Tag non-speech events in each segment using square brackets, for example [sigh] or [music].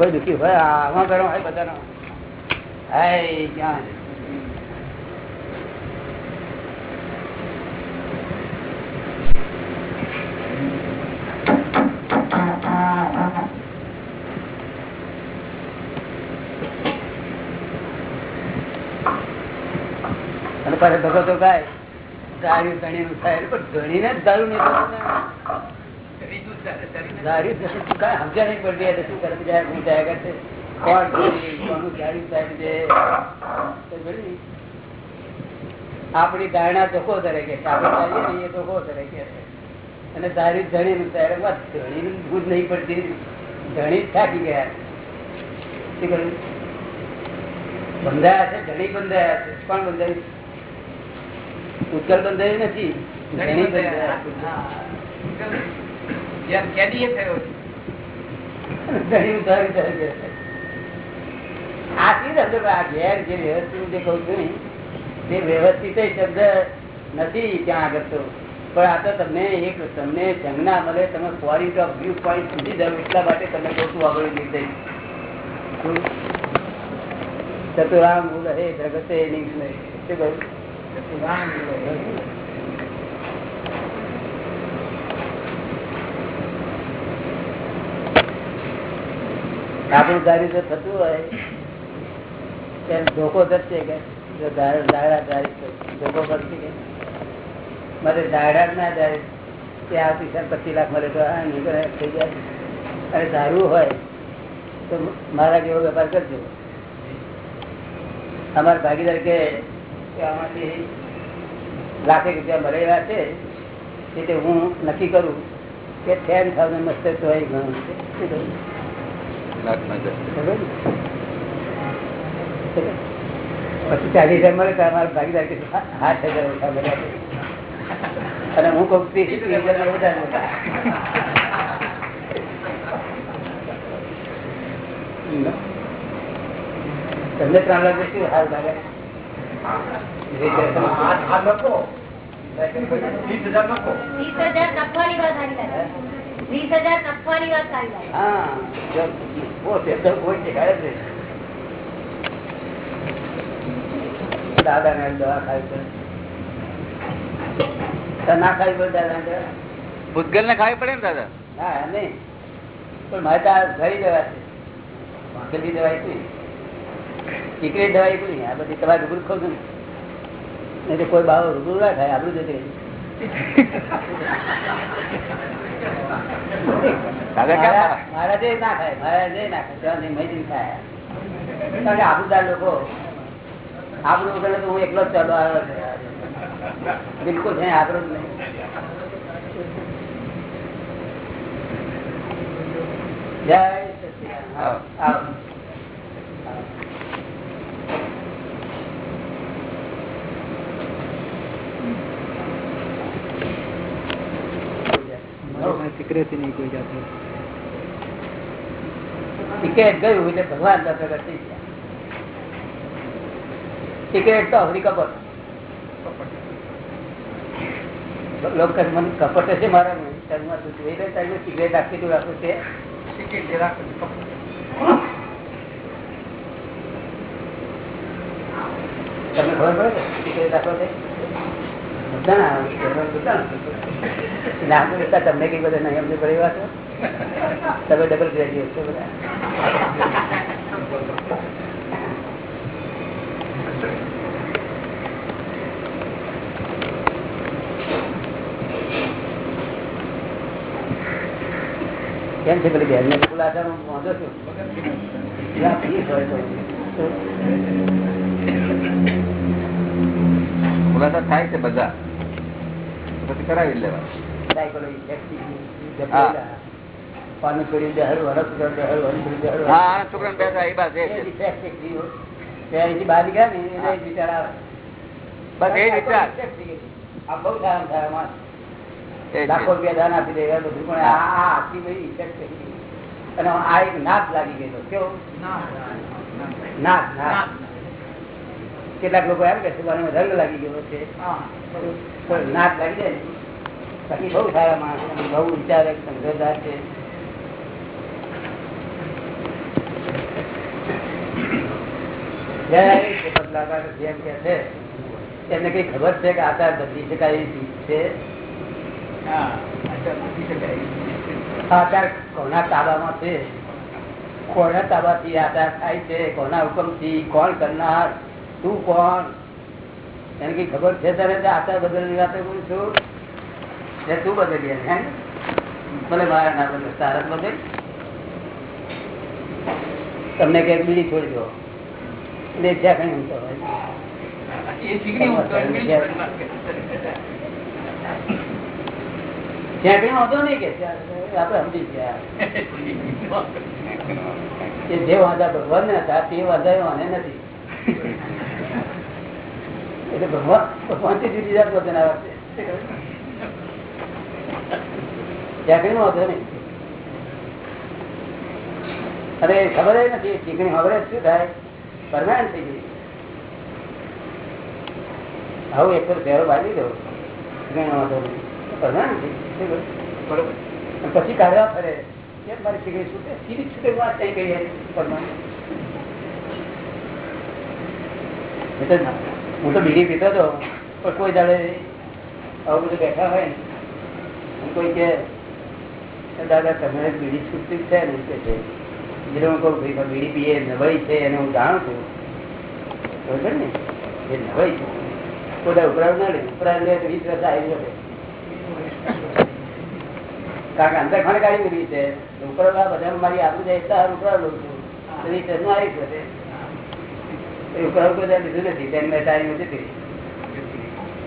કોઈ દુઃખી હોય આમાં કરો, હોય બધાનો. અને પાછા ધક્કો તો કાય દારૂ ધણી નું થાય પણ ધણી ને દારૂ નહીં. દારૂ ધણી તું કાંઈ સમજ્યા નહીં પડતી એટલે શું કરે બીજા હું જાય કરશે કોણ કોનું દારૂ થાય છે? આપણી ધારણા ચોખ્ખો ધરે કે છે. આપણે ચાલીએ ને એ ધોકો ધરે કે. અને દારૂ ધણી વાત ધણી ભૂત નહીં પડતી. ધણી થાકી ગયા. શું બંધાયા છે ધણી બંધાયા છે. કોણ બંધાયું? ઉત્કલ બંધાયું નથી. ધણી બંધાયા. ગઈ આ શી શબ્દ આ ઘેર જે વ્યવસ્થિત જે કહું છું ને, તે વ્યવસ્થિત શબ્દ નથી ત્યાં આગળ તો. પણ આ તો તમને એક તમને સંજ્ઞા મળે તમે પોઈન્ટ ઓફ વ્યૂ પોઈન્ટ સુધી જાવ એટલા માટે તમે છું આગળ નિર્દય ચતુરામ હે જગતે નિગ્ન શું કહ્યું? આપણું કાર્ય તો થતું હોય. ત્યારે ધોકો થશે કે? ધોકો પડશે કે? મારે દાડા ના જાય. કે આ પૈસા પચીસ લાખ મળે તો આ નીકળે, થઈ જાય. અને ધારવું હોય તો મારા જેવો વેપાર કરજો. અમારા ભાગીદાર કે આમાંથી લાખેક રૂપિયા મળેલા છે એટલે હું નક્કી કરું કે ટેન થાઉઝન્ડ મસ્ત તો ઘણું છે? પછી ચાલીસ હજાર મળે તો અમારા ભાગીદાર કે આઠ હજાર ઓછા મળ્યા અને હું કહું ત્રીસ ત્રીસ હજાર વધારે તમને ત્રણ લાખ શું હાલ લાગે? વીસ હજાર નફવાની વાત લાગે. વીસ હજાર નફવાની વાત લાગે હા જો પોતે તો કોઈ શીખાડે દાદા ને દવા ખાવી પડે ના ખાવી પડે દાદા ને ભૂતગલ ને ખાવી પડે ને દાદા? હા નહીં પણ મારે તો ઘરી દવા છે. કોઈ સિક્રેટ દવાઈ કોઈ આ બધી તમારે રૂબરૂ ખાવ છું નહીં તો કોઈ બાવો રૂબરૂ ના ખાય આપણું જતી દાદા ક્યાં મારા- મારા જે ના ખાય મારા ના ખાય મૈત્રી ખાય આબુદાર લોકો આપણું વગર તો હું એકલો જ ચાલો આવ્યો બિલકુલ છે આપણું જ નહીં. જય. આવો, આવો. ટિકિટ ગયું એટલે ભગવાન તો પ્રગટ થઈ ગયા. ટિકિટ તો હરી કપટ લોકો કહે, કપટ છે મારા શરીરમાં છે? એટલે તારી સિગરેટ રાખી તું રાખું છે. તમને ખબર પડે સિગરેટ રાખો છે? આવે બધા તમને કઈ બધા નહીં, અમને પડી વાત તમે ડબલ ગ્રેજ્યુએટ છો બધા. કેમ છે પેલી બેન? ને વાંધો છું થાય છે બધા. પછી કરાવી લેવા લાખો રૂપિયા દાન આપી દે બધું. પણ આ આ આખી બધી ઇફેક્ટ થઈ ગઈ. અને આ એક નાક લાગી ગયેલો કેવો? નાક. નાક કેટલાક લોકો એમ કે છે "મને રંગ લાગી ગયો છે. નાક લાગી જાય બાકી બહુ સારા માણસ બહુ વિચારક સમજદાર છે. એમને કઈ ખબર છે કે આકાર બદલી શકાય એવી ચીજ છે? આકાર કોના તાબામાં છે? કોના તાબાથી આકાર થાય છે? કોના હુકમથી? કોણ કરનાર? તું કોણ? એને કઈ ખબર છે તને આચાર બદલની વાતો કરું છું? તે તું બદલી હે? ભલે મારા ના બદલ તારા બદલ. તમને કંઈક બીજી છોડી દો. એટલે જ્યાં કઈ ઊંચો હોય એ ચીકણી ઊંઘતો હોય, બીડી છોડીને વાત કરે. ત્યાં કઈ વાંધો નહીં કે આપડે સમજી ગયા. [laughs] જે વાંધા ભગવાન ને હતા તે વાંધા મને નથી. એટલે ભગવાન જુદી જાત વચન આવે છે. ત્યાં નહીં. ખબર નથી, ચીકણી ખબર શું થાય? પરમાનન્ટ થઈ ગઈ. આવું એક ફેરો બાજી દો. ચીકણી વાંધો નહીં. થઈ ગઈ. પછી કાઢવા ફરે. કેમ મારી ચીકણી છૂટે? સીધી છૂટે વાત કઈ કરી પરમાનન્ટ. એ તો હું તો બીડી પીતો હતો પણ કોઈ દાડે આવું બધું બેઠા હોય ને કોઈ કે દાદા તમે બીડી છૂટતી છે ને? કે છે. જેને હું કહું, ભાઈ બીડી પીએ, નવાઈ છે એને હું જાણું છું. બરોબર ને? એ નવાઈ છે. દાડે ઉપરાવ ના લે ઉપરાવ લે વીસ વર્ષ આવી જશે. કારણ કે કાઢી મૂકી છે. ઉપરાવ બધા મારી આપું જાય ઉપરાવ લઉં છું. વીસ વર્ષમાં આવી જશે. ઉપરાવ કોઈ લીધું નથી તેને મેં ટાઈમ નથી કરી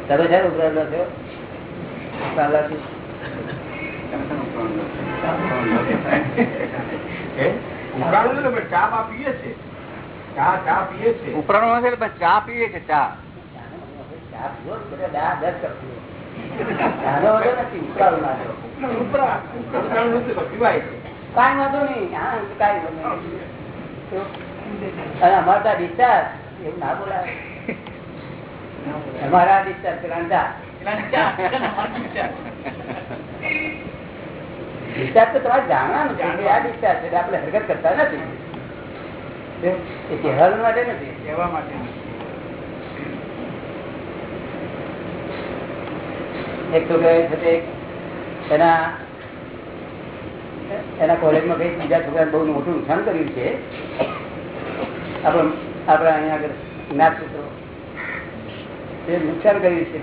તમે છે ઉપરાવ લો છો ચા પીએ છે ચા ચા ચા ચા ચા કાંઈ વાંધો નહીં કઈ કાંઈ વાંધો નહીં અને અમારે ત્યાં ડિસ્ચાર્જ એવું ના બોલાય. અમારા ડિસ્ચાર્જ પેલા ડિસ્ચાર્જ તો તમારે જાણવાનું છે આ ડિસ્ચાર્જ એટલે આપણે હરકત કરતા નથી. એ કહેવાનું માટે નથી. કહેવા માટે એક છોકરા છે એના એના કોલેજમાં કઈ બીજા છોકરાને બહુ મોટું નુકસાન કર્યું છે. આપણે અહીંયા નુકસાન કર્યું છે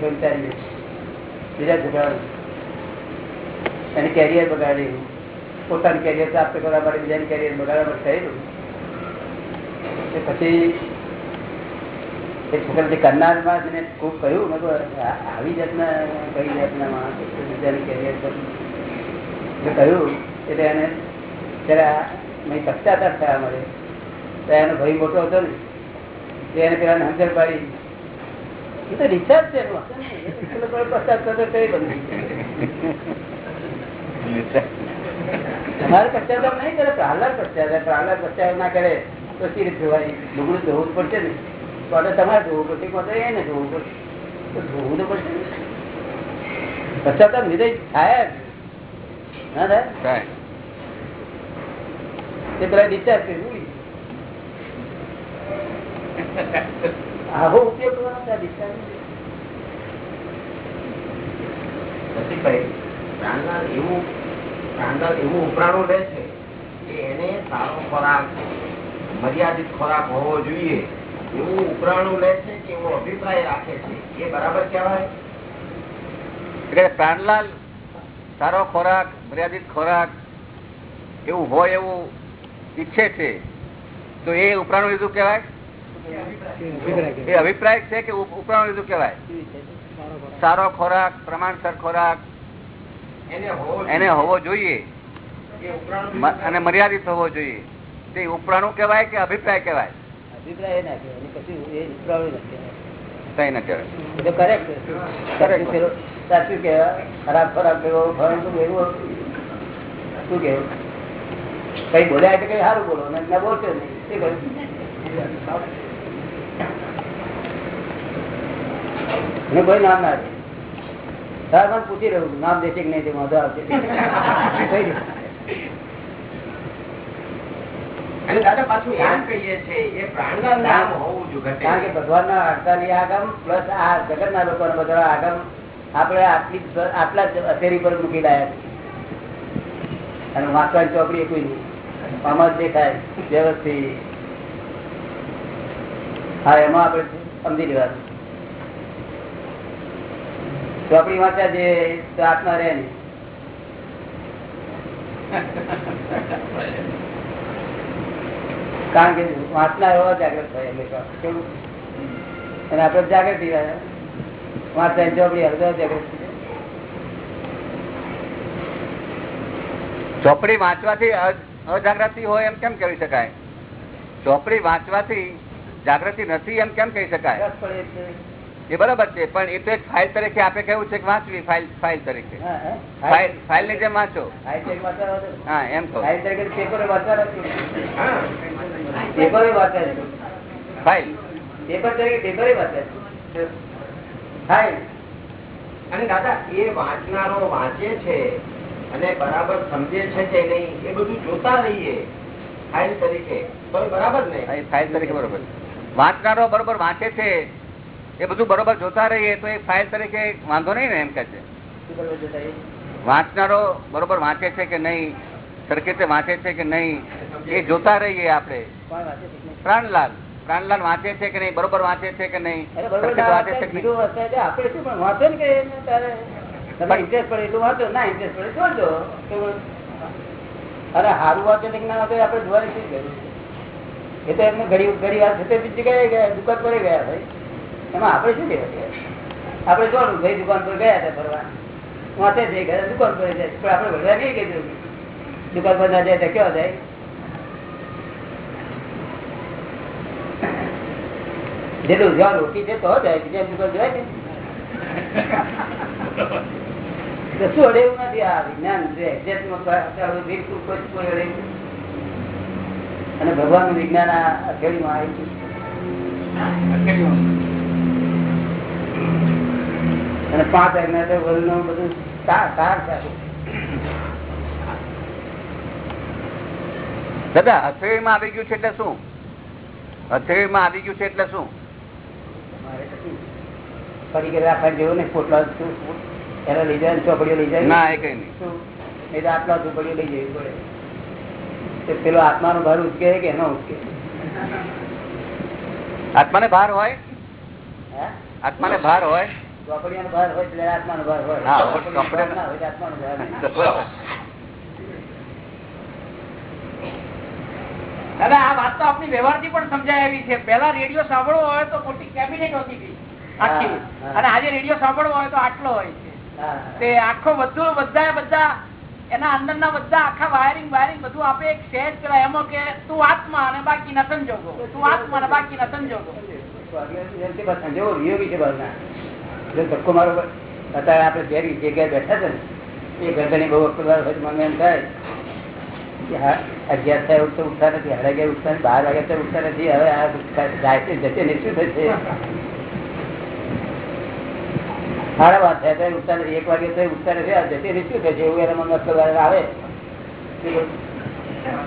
બીજા છોકરાઓને એને કેરિયર બગાડ્યું પોતાનું કેરિયર પ્રાપ્ત કરવા માટે બીજાનું કેરિયર બગાડવા માટે થયેલું. પછી એ છોકરા જે કરનારમાં જેને ખૂબ કહ્યું. મેં આવી જાતના, કઈ જાતના માણસ બીજાનું પર? કહ્યું, એટલે એને જરા મેં પશ્ચાતાપ થયા મળે એનો ભાઈ મોટો હતો ને એને પેલા હંજર પાડી એ તો છે તમારે પશ્ચાતાપ નહીં કરે પ્રહલાદ પશ્ચાતાપ પ્રહલાદ પશ્ચાતાપ ના કરે તો સી રીતે જોવાય? ડુગડું ધોવું પડશે ને. તો તમારે ધોવું પડશે કોણ તો એને ધોવું પડશે? તો ધોવું તો પડશે ને પશ્ચાતાપ લીધે થાય. ના થાય? થાય. તે પેલા ડિસ્ચાર્જ કર્યું. આવો ઉપયોગ કરવાનો છે આ discharge નો. રસિકભાઈ પ્રાણલાલ એવું પ્રાણલાલ એવું ઉપરાણું લે છે કે એને સારો ખોરાક મર્યાદિત ખોરાક હોવો જોઈએ. એવું ઉપરાણું લે છે કે એવો અભિપ્રાય રાખે છે. એ બરાબર કહેવાય? એટલે પ્રાણલાલ સારો ખોરાક મર્યાદિત ખોરાક એવું હોય એવું ઈચ્છે છે તો એ ઉપરાણું લીધું કહેવાય? એ અભિપ્રાય છે કે ઉપ- ઉપરાણું લીધું કેવાય સારો ખોરાક પ્રમાણસર ખોરાક એને હોવો જોઈએ. અને મર્યાદિત હોવો જોઈએ. તે ઉપરાણું કેવાય કે અભિપ્રાય કેવાય અભિપ્રાય એ ના કહેવાય. કઈ ન કહેવાય. એ તો correct છે. સાચું કે ખરાબ ખરાબ કેવો ફળ શું કેવું બોલ્યા એટલે કઈ સારું બોલો. ને ના નહીં. કોઈ નામ ના દે મને પૂછી રહ્યું નામ દેશે કે નહીં તે વાંધો આવશે. [laughs] અને દાદા પાછું એમ કહીએ છે એ પ્રાણલાલ નામ હોવું જોઈએ કારણ કે ભગવાન ના અડતાલી આગમ પ્લસ આ જગત ના લોકો બધા આગમ આપણે આટલી આટલા જ અસેરી પર મૂકી છીએ. અને વાંચવાની ચોપડી કોઈ નહીં. આમાં દેખાય વ્યવસ્થિત. હા, એમાં આપણે સમજી લેવાનું ચોપડી વાંચ્યા જે આત્મા રહે ને કારણ કે વાંચનાર એવા જાગૃત થાય કેવું? અને આપણે જાગૃતિ વાંચતા ચોપડી અડધો જાગૃત ચોપડી વાંચવાથી અજાગૃતિ હોય એમ કેમ કહી શકાય? ચોપડી વાંચવાથી જાગૃતિ નથી એમ કેમ કહી શકાય. એ બરાબર છે પણ એ તો એક ફાઇલ તરીકે આપે કેવું છે કે વાંચવી ફાઇલ ફાઇલ તરીકે. ફાઇલની જેમ વાંચો. હા એમ કહું. ફાઇલ પેપર તરીકે પેપર ફાઇલ. અને દાદા એ વાંચનારો વાંચે છે અને બરાબર સમજે છે કે નહીં એ બધું જોતા રહીએ. ફાઇલ તરીકે. બરાબર ને? ફાઇલ તરીકે બરોબર વાંચનારો બરોબર વાંચે છે એ બધું બરોબર જોતા રહીએ તો એ ફાઇલ તરીકે વાંધો નહીં ને એમ કે છે? વાંચનારો બરોબર વાંચે છે કે નહીં સરખી રીતે વાંચે છે કે નહીં એ જોતા રહીએ આપણે? પ્રાણલાલ પ્રાણલાલ વાંચે છે કે નહીં બરોબર વાંચે છે કે નહીં વાંચે છે કે નહીં? અરે સારું વાંચે આપણે જોવાની? એ તો એમને ઘડી ઘડી વાર થતે જગ્યાએ ગયા દુકાન પર ગયા ભાઈ. એમાં આપણે શું કહેવાય આપણે જોડું ભાઈ દુકાન પર ગયા હતા ફરવા. વાંચે જઈ ગયા દુકાન પર જાય પણ આપણે ભરવા નહીં કીધું દુકાન પર ના જાય તો કેવા જાય? જેટલું જ્યાં રોટી છે તો જાય, બીજા દુકાન જાય શું અડે એવું નથી? આ વિજ્ઞાન છે નથી. અને ભગવાન વિજ્ઞાન આ અઠેડીમાં આવી છે. અને પાંચ આજ્ઞા તો વરુણનું બધું સાર સાર દાદા હથેળીમાં આવી ગયું છે એટલે શું? હથેળીમાં આવી ગયું છે એટલે શું? પડી ફરી કરી રાખવા જેવું ને પોટલા શું લઈ જાય ને ચોપડીઓ લઈ જાય ના? એ કઈ નહીં. નહીં તો આટલા ચોપડીઓ લઈ જવી પડે. તે પેલો આત્માનો ભાર ઉચકે કે એનો ઉચકે? આત્માને ભાર હોય? આત્માને ભાર હોય? ભાર એટલે ભાર ભાર. [laughs] આ વાત તો આપણી વ્યવહારથી પણ સમજાય એવી છે. પેલા રેડિયો સાંભળવો હોય તો મોટી કેબિનેટ હોતી હતી આખી. અને આજે રેડિયો સાંભળવો હોય તો આટલો હોય છે. તે આખો બધું બધા બધા એના અંદરના બધા આખા વાયરિંગ વાયરિંગ બધું આપે એક સેજ પેલા એમાં કે તું આત્મા અને બાકીના સંજોગો તું આત્મા અને બાકીના સંજોગો સંજોગો વિયોગી છે બહારના. જો ધક્કો મારો અત્યારે આપણે ઘેર જગ્યાએ બેઠા છે ને એ ગરદની બહુ વખત હોય મને એમ થાય કે હા, અગિયાર થાય ઉઠતો ઉઠતા નથી સાડા અગિયાર ઉઠતા બાર વાગ્યા ત્યારે ઉઠતા નથી હવે આ જાય છે જશે ને શું થશે? સાડા વાત થયા ઉઠતા નથી એક વાગે તો ઉઠતા નથી આ જશે ને શું થશે? એવું એના મનમાં વખત આવે.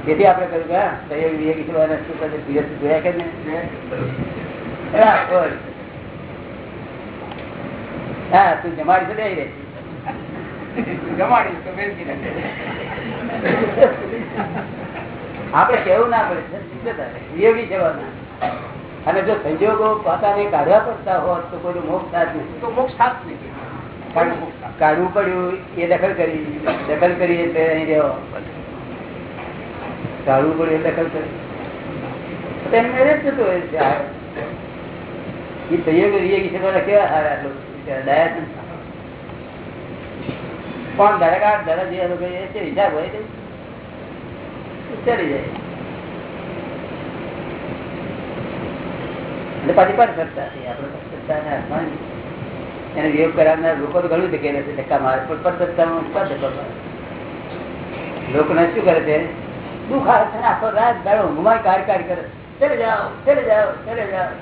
તેથી આપણે કહ્યું કે હા સહયોગી વિવેકી છે અને શું થશે? ધીરજ જોયા કે ને હા, તું જમાડી તો દઈ રે? જમાડી તો બેસી. આપણે કેવું ના પડે. વિયોગી જવાના અને જો સંજોગો પોતાને કાઢવા પડતા હોત તો કોઈ મોક્ષ સાથ તો મોક્ષ સાથ નહીં. કાઢવું પડ્યું એ દખલ કરી. દખલ કરી એટલે અહીં રહ્યો. કાઢવું પડ્યું એ દખલ કરી. એમને જ થતું હોય છે. એ સંયોગ વિયોગી છે કેવા સારા પણ દરગાહ દરા જે લોકો એ છે હિસાબ હોય ચડી જાય. એને વિયોગ કરાવનાર લોકો તો ઘણું ધકેલે છે ધક્કા મારે પણ પણ સત્તામાં ઉપર ધક્કો મારે લોકોને શું કરે છે? દુઃખ આવે છે આખો રાત દાડો ઊંઘમાં કાર કાર કરે. ચલે જાઓ ચલે જાઓ ચલે જાઓ.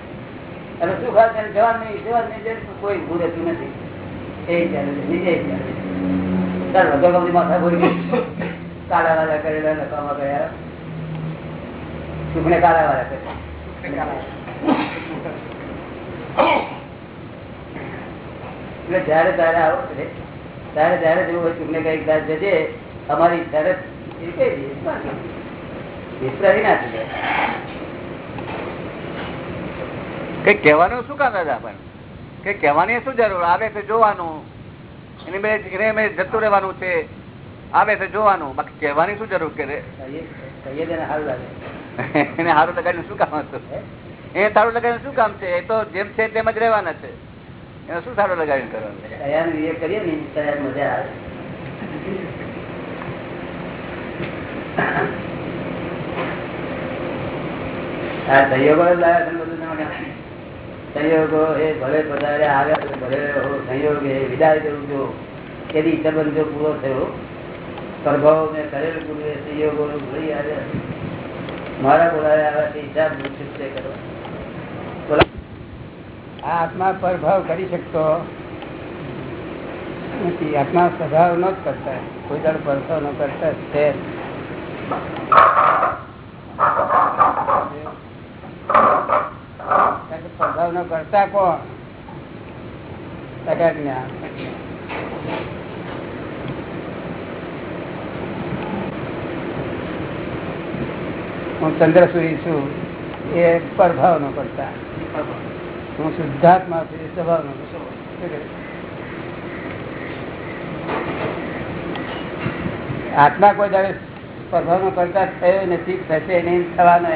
અને સુખ આવે છે જવા નહીં જવા નહીં કોઈ રહેતું નથી. એ ચાલે છે, બીજે ચાલે છે. માથા બોલી કાળા વાળા કરેલા, નકામા ગયા સુખને કાળા વાળા કરે. એટલે જયારે તારે આવો છે ત્યારે જયારે જેવું હોય તમને કંઈક તાર જજે અમારી શરત કઈ કહેવાનું શું કામ દાદા પણ? કઈ કહેવાની શું જરૂર? આવે તો જોવાનું. એને બે મેં જતું રહેવાનું છે. આવે તો જોવાનું. બાકી કહેવાની શું જરૂર કે [laughs] એને સારું લગાડીને શું કામ હતું? એ સારું લગાવીને શું કામ છે? એ તો જેમ છે તેમ જ રહેવાના છે. એને શું સારું લગાવીને કરવાનું? કરીએ ને મજા આવે. આ સંયોગો જ લાવ્યા છે બધું એ ભલે વધારે આવ્યા ભલે સંયોગ એ વિદાય દેવું જો એની સંબંધ જો પૂરો થયો, પ્રભાવ મેં કરેલું પૂરું એ સંયોગો ભળી મારા બોલાવે આવ્યાથી હિસાબ છૂટશે કરો. બોલા આ આત્મા પ્રભાવ કરી શકતો નથી. આત્મા સ્વભાવ ન કરતા. કોઈ દાડો પરભાવ ન કરતા છે. પ્રભાવ ન કરતા કોણ? હું ચંદ્રસુરી છું. એ પ્રભાવ નો કરતા. હું શુદ્ધાત્મા છું એ સ્વભાવ નો આત્મા કોઈ દાડે પ્રભાવ કરતા થયો નથી થશે નહીં થવાનો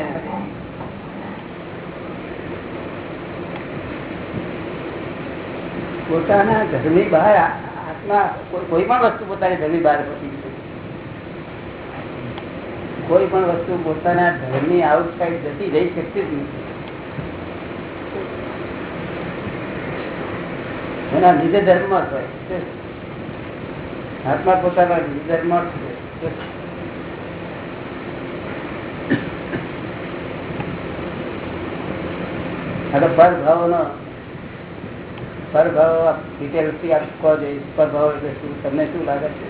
પોતાના ઘરની બહાર આત્મા કોઈ પણ વસ્તુ પોતાની ઘરની બહાર પતી કોઈ પણ વસ્તુ પોતાના ઘરની આઉટસાઇડ જતી રહી શકતી જ નથી. એના લીધે ધર્મ આત્મા પોતાના લીધે ધર્મ જ ભાવ આ તો પરભાવનો ડિટેલથી એ એટલે તમને શું લાગે છે?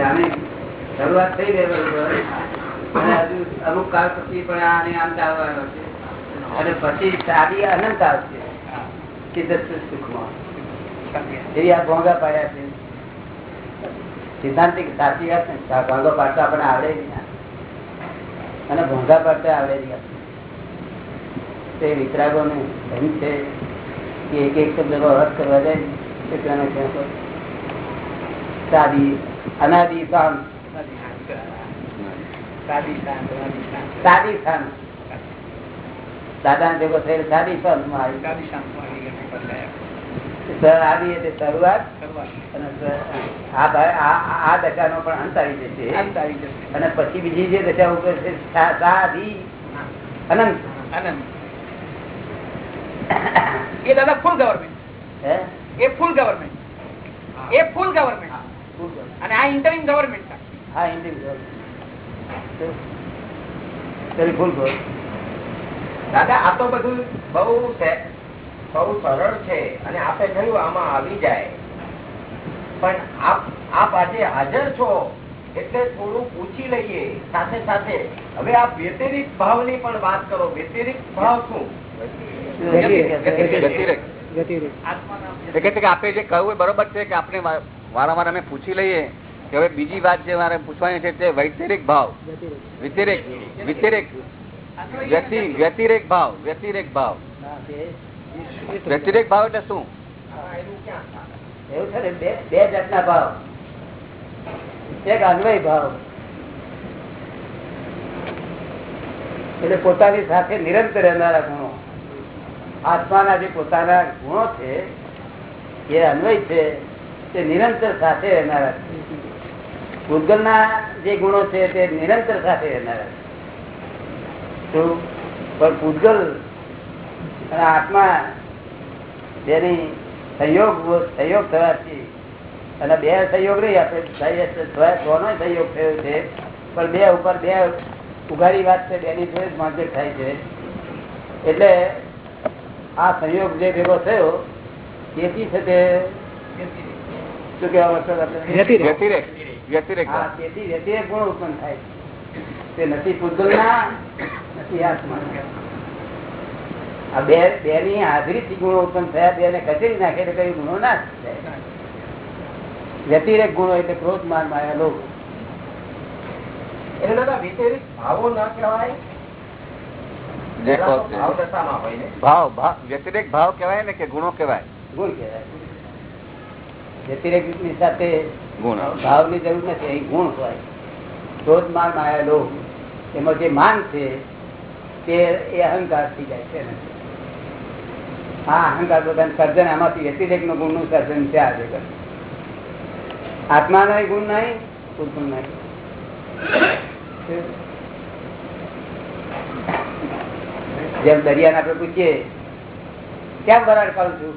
આની શરૂઆત થઈ ગઈ હજુ અમુક કાળ પછી પણ આને આમ ચાલવાનો છે. અને પછી સાદી અનંત આવશે. સિદ્ધ સુખમાં. એવી આ ભોંગા પાડ્યા છે. સિદ્ધાંતિક સાચી વાત ને? આ પાડતા આપણને આવડે નહીં અને ભોંગા પાડતા આવડે નહીં તે વિતરાગો ને એમ છે કે એક એક શબ્દ અર્થ કરવા જાય ત્યાં સાદી શાંત સાદી શાંત દાદા ભેગો થયેલ સાદી આવી. સર આવી એટલે શરૂઆત. આ ભાઈ આ- આ- આ દશાનો પણ અંત આવી જશે. અને પછી બીજી જે દશા ઉપર છે સાદી અનંત. એ દાદા ફૂલ ગવર્મેન્ટ હે? એ ફૂલ ગવર્મેન્ટ એ ફૂલ ગવર્મેન્ટ અને આ ઇન્ટરિમ ગવર્મેન્ટ હા ફૂલ બોલ દાદા આ તો બધું બહુ બહુ સરળ છે અને આપે કહ્યું આમાં આવી જાય. પણ આપ આપ આજે હાજર છો એટલે થોડું પૂછી લઈએ. સાથે સાથે હવે આ વ્યતિરિક ભાવની પણ વાત કરો. વ્યતિરિક ભાવ શું? આપે જે કહ્યું બરોબર છે કે આપણે વારંવાર અમે પૂછી લઈએ કે હવે બીજી વાત જે મારે પૂછવાની છે તે વૈતરિક ભાવ. વ્યતિરેક. વ્યતિરેક. વ્યતિ- વ્યતિરેક ભાવ વ્યતિરેક ભાવ. વ્યતિરેક ભાવ એટલે શું? એવું છે ને, બે જાતના ભાવ. એક અન્વય ભાવ. એટલે પોતાની સાથે નિરંતર રહેનારા ગુણો. આત્માના જે પોતાના ગુણો છે, એ અન્વય છે, તે નિરંતર સાથે રહેનારા છે. ભૂતગલના જે ગુણો છે, તે નિરંતર સાથે રહેનારા છે. પણ પૂતગલ અને આત્મા જેની સહયોગ સહયોગ થવાથી અને બે સહયોગ નહીં આપણે સોનો સહયોગ થયો છે. પણ બે ઉપર બે ઉઘાડી વાત છે બેની જોડે જ માર્કેટ થાય છે. એટલે આ સહયોગ જે ભેગો થયો તેથી છે તે? શું કહેવા માંગશો વ્યતિરેક ગુણ ઉત્પન્ન થાય તે નથી પૂતગલના નથી આત્મા આ બે બે ની હાજરીથી ગુણો ઉત્પન્ન થયા બે ને કચેરી નાખે એટલે કઈ ગુણો ના થાય. વ્યતિરેક ગુણો એટલે ક્રોધ માર માયા લોભ. એટલે દાદા વિતરિત ભાવો ના કહેવાય? જે પેલા તો કહો તે. ભાવ દશામાં હોય ને? ભાવ ભાવ વ્યતિરેક ભાવ કહેવાય ને કે ગુણો કહેવાય? ગુણ કેવાય વ્યતિરેકની સાથે ગુણ. ભાવની જરૂર નથી અહીં ગુણ હોય. ક્રોધ માર માયા લોભ. એમાં જે માન છે તે એ અહંકાર થઈ જાય છે આ અહંકાર પોતાનું સર્જન, આમાંથી વ્યતિરેક નો ગુણનું સર્જન છે આજે આત્મા નો ગુણ નહીં પૂરતું નહીં. જેમ દરિયાને આપણે પૂછીએ, કેમ વરાળ કરું છું?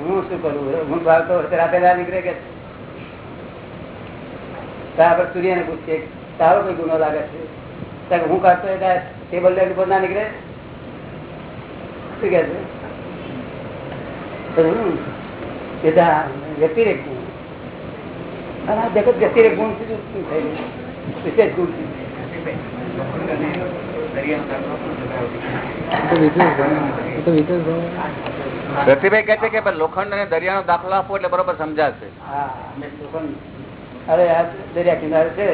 હું શું કરું? હું ભાવતો રાતે ના નીકળે કે? આપણે સૂર્યને પૂછીએ, તારો કોઈ ગુનો લાગે છે? હું કાઢતો એટલે ટેબલ લેન્ડ ઉપર ના નીકળે? શું કે છે વ્યતિરેક ગુણ. અને આ જગત વ્યતિરેક ગુણથી જ ઉત્પન્ન વિશેષ ગુણ રતિભાઈ છે કે લોખંડ અને દરિયાનો દાખલો આપો એટલે બરોબર સમજાશે. હા અરે આ દરિયા કિનારે છે.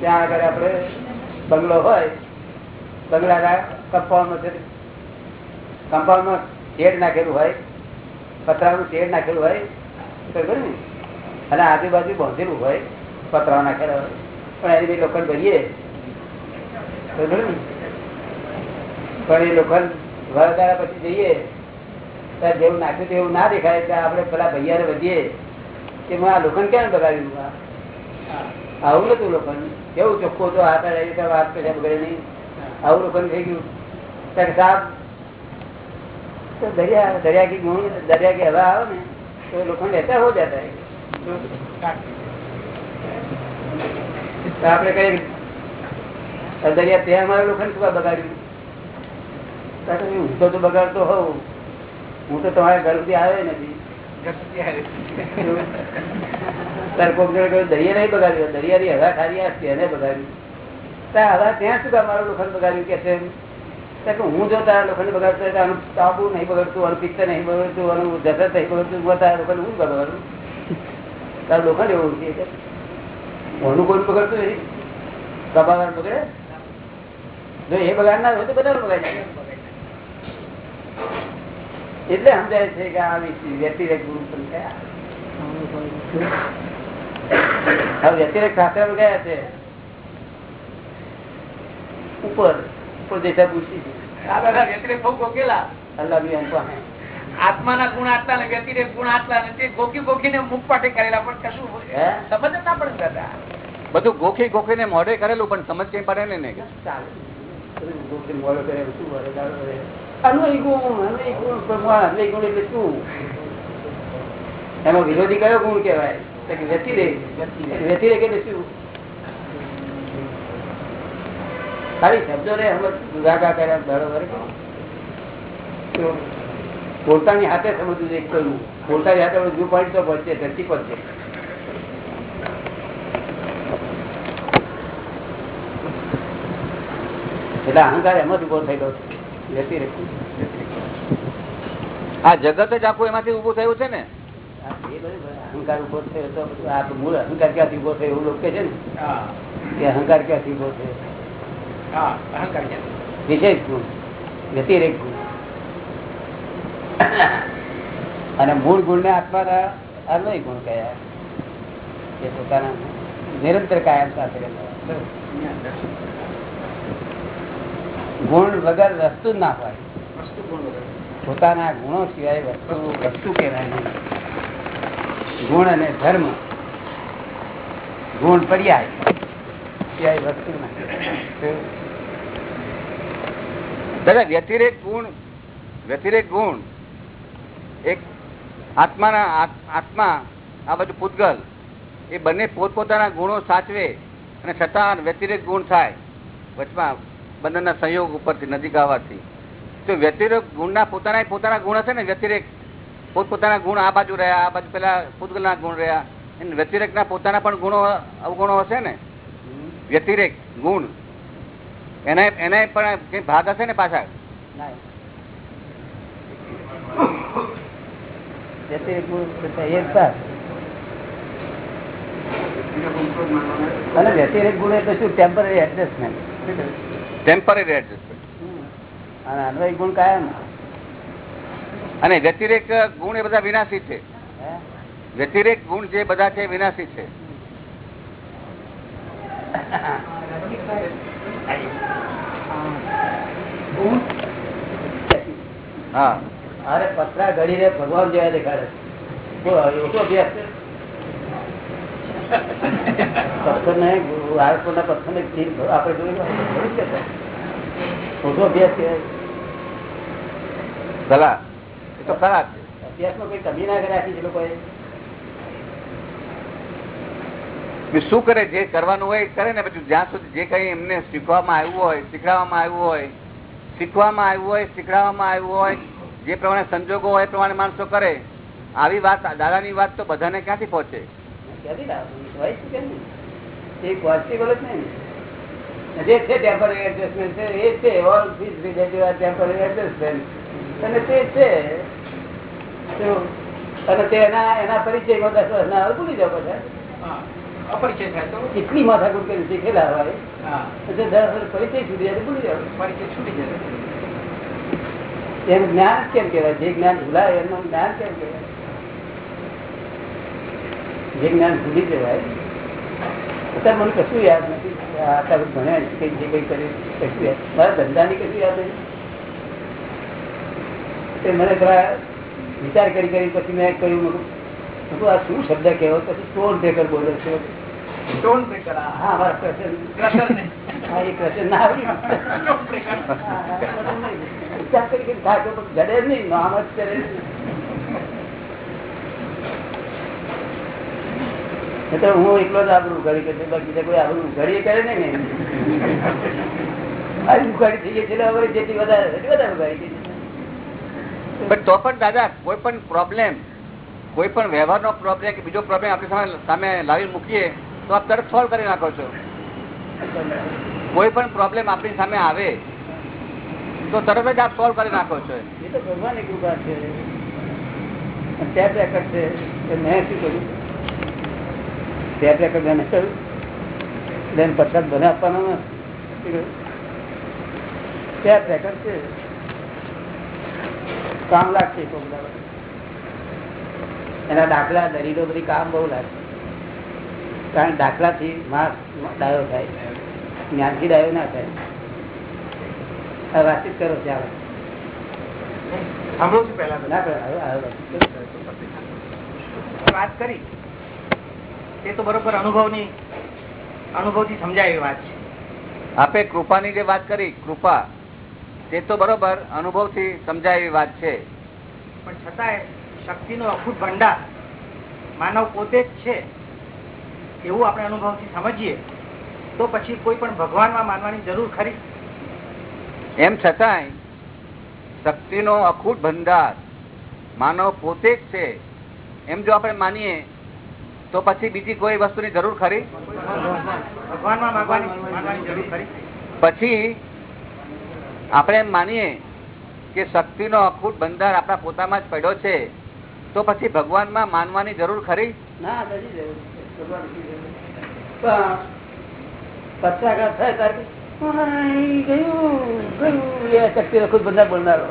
ત્યાં આગળ આપણે બંગલો હોય બંગલા કમ્પાઉન્ડમાં છે કમ્પાઉન્ડમાં શેડ નાખેલું હોય, પતરાનું શેડ નાખેલું હોય બરોબર ને? અને આજુબાજુ બાંધેલું હોય પતરા નાખેલા હોય, પણ એની બી લોખંડ ભરીએ. બરોબર ને? પણ એ લોખંડ વરદારા પછી જઈએ ત્યારે જેવું નાખ્યું તેવું ના દેખાય એટલે આપણે પેલા ભૈયાને વધીએ. કે આ લોખંડ ક્યાં બગાડ્યું? આવું નતું લોખંડ. કેવું ચોખ્ખો તો હાથ વાત કરે વગેરે નહીં. અવલોકન થઈ ગયું. ત્યારે સાહેબ તો દરિયા દરિયા કી ગુણ દરિયા કે હવા આવે ને તો લોકો લેતા હો જતા આપડે કઈ દરિયા તે અમારે લોખંડ શું બગાડ્યું? હું તો તો બગાડતો હોઉં. હું તો તમારે ઘર સુધી આવે નથી લોખંડ બગાડ્યું હું જો તારા લોખંડ બગાડતો નહીં બગડતું, આનું પિત્ત નહીં બગડતું, આનું જસર નહીં બગડતું લોખંડ હું બગાડું? તારું લોખંડ એવું છે ઓનું કોઈ બગડતું નહીં કબાવાર બગડે? જો એ બગાડનાર હોય તો બધા બગાડી. એટલે સમજાય છે કે આ વ્યતિરેક ગુરુ હવે વ્યતિરેક શાસ્ત્ર ગયા છે. ઉપર ઉપર દેશા પૂછી વ્યતિરેક બહુ આત્માના ગુણ આટલા ને વ્યતિરેક ગુણ આટલા ને તે ગોખી ગોખીને મુખ પાટે કરેલા પણ કશું? સમજ ના પડે દાદા. બધું ગોખી ગોખીને મોઢે કરેલું પણ સમજ કઈ પડે ને એમાં વિરોધી કયો ગુણ કહેવાય? ખાલી શબ્દો ને હમ કર્યા બરોબર પોતાની હાથે સમજવું એક કરવું પોતાની હાથે વ્યૂ પોઈન્ટ તો પડશે, ધરતી પડશે એટલે અહંકાર એમ જ ઊભો થયેલો છે. આ જગત જ આખું એમાંથી ઉભું થયું છે ને. અહંકાર ઊભો થયો તો આ મૂળ અહંકાર ક્યાંથી ઊભો થયો એવું લોકો છે ને? કે અહંકાર ક્યાંથી ઊભો થયો? અહંકાર વિશેષ ગુણ વ્યતિરેક ગુણ. અને મૂળ ગુણ ને આત્માના ગુણ કયા એ પોતાના નિરંતર કાયમ સાથે ગુણ વગર વસ્તુ ના હોય. વસ્તુ ગુણ વગર. પોતાના ગુણો સિવાય વસ્તુ વસ્તુ કહેવાય નહીં. ગુણ અને ધર્મ. ગુણ પર્યાય. પર્યાય વસ્તુ દાદા, વ્યતિરેક ગુણ વ્યતિરેક ગુણ એક આત્માના આત્મા, આ બધું પૂતગલ, એ બંને પોતપોતાના ગુણો સાચવે અને છતાં વ્યતિરેક ગુણ થાય. વચમાં બંનેના સંયોગ ઉપરથી નજીક આવવાથી. તો વ્યતિરેક ગુણના પોતાના પોતાના ગુણ હશે ને, વ્યતિરેક પોતપોતાના ગુણ આ બાજુ રહ્યા આ બાજુ પેલા પૂતગલના ગુણ રહ્યા. એને વ્યતિરેકના પોતાના પણ ગુણો અવગુણો હશે ને? વ્યતિરેક ગુણ. એના એના પણ કઈ ભાગ હશે ને પાછા. અને વ્યતિરેક ગુણ એટલે શું એડજસ્ટમેન્ટ ટેમ્પરરી એડજસ્ટમેન્ટ અને અન્વય ગુણ કાયમ. અને વ્યતિરેક ગુણ એ બધા વિનાશી છે? વ્યતિરેક ગુણ જે બધા છે વિનાશી છે. હા. અરે પતરા ઘડી ભગવાન જેવા દેખાડે ચીન જોયું અભ્યાસ કહેવાય. ભલા. તો ખરા છે અભ્યાસમાં કોઈ કમી ના રાખી છે લોકોએ? શું કરે જે કરવાનું હોય કરે ને પછી જ્યાં સુધી જે કઈ એમને શીખવામાં આવ્યું હોય શીખડાવવામાં આવ્યું હોય શીખવામાં આવ્યું હોય શીખડાવવામાં આવ્યું હોય જે પ્રમાણે સંજોગો હોય પ્રમાણે માણસો કરે આવી વાત દાદાની વાત તો બધાને ક્યાંથી પહોંચે? જ છે એ અને તે? અને તે એના એના પરિચયમાં દસ વર્ષના હવે ભૂલી જાઓ બધા. અપરિચય થાય તો? કેટલી માથાકૂટ કરી શીખેલા હોય. દસ વર્ષ પરિચય સુધી જાય ભૂલી જાઓ. પરિચય છૂટી જાય. એનું જ્ઞાન કેમ કહેવાય? જે જ્ઞાન ભૂલાય એનું જ્ઞાન કેમ કહેવાય? જે જ્ઞાન ભૂલી જવાય અત્યારે મને કશું યાદ નથી. આટલા બધું ભણ્યા છે, જે કંઈ કર્યું કશું યાદ મારા ધંધાની કશું યાદ નથી? તે મને વિચાર કરી કરી પછી મેં કહ્યું મેં કીધું, મેં કીધું, આ શું શબ્દ કહેવો? પછી સ્ટોન બ્રેકર બોલે છે. સ્ટોન બ્રેકર આ. હા મારા કૃષ્ણ ક્રશર ને. હા એ કૃષ્ણ ના આવ્યું સ્ટોન બ્રેકર. વિચાર કરી કરી થાક્યો પણ જડે જ નહીં નામ જ કરે. એ તો હું એકલો જ આબરું ઘડી કરે બાકી બીજા કોઈ આબરું ઘડી કરે નહીં. [laughs] ને આ ઉઘાડી થઈ ગઈ છે એટલે હવે જેટલી વધારે એટલી વધારે ઉઘાડી તો પણ દાદા, કોઈ પણ પ્રોબ્લેમ કોઈ પણ વ્યવહારનો પ્રોબ્લેમ કે બીજો પ્રોબ્લેમ આપણી સામે સામે લાવી મૂકીએ, તો આપ તરત સોલ્વ કરી નાખો છો. કોઈ પણ પ્રોબ્લેમ આપણી સામે આવે, તો તરત જ આપ સોલ્વ કરી નાખો છો. એ છે. મેં શું કર્યું? ટેપ રેકર્ડ મેં કર્યું. બેન પ્રસાદ બને આપવાનો ટેપ રેકર્ડ છે. કામ લાગશે એના દાખલા દલીલો બધી કામ બહુ લાગશે કારણ દાખલાથી માસ ડાયો થાય. જ્ઞાનથી ડાયો ના થાય. વાતચીત કરો ત્યાં સાંભળું છું. વાત કરી. તે તો બરોબર અનુભવની અનુભવથી સમજાય એવી વાત છે. આપે કૃપાની જે વાત કરી કૃપા તે તો બરોબર અનુભવથી સમજાય એવી વાત છે. પણ છતાંય શક્તિનો અખૂટ ભંડાર માનવ પોતે જ છે. એવું આપણે અનુભવથી સમજીએ તો પછી કોઈ પણ ભગવાનમાં માનવાની જરૂર ખરી? એમ છતાંય શક્તિનો અખૂટ ભંડાર માનવ પોતે જ છે. એમ જો આપણે માનીએ તો પછી બીજી કોઈ વસ્તુની જરૂર ખરી? ભગવાનમાં માગવાની માનવાની જરૂર ખરી? પછી આપણે એમ માનીએ કે શક્તિનો અખૂટ બંધાર આપણા પોતામાં જ પડ્યો છે તો પછી ભગવાનમાં માનવાની જરૂર ખરી? ના શક્તિ બોલનારો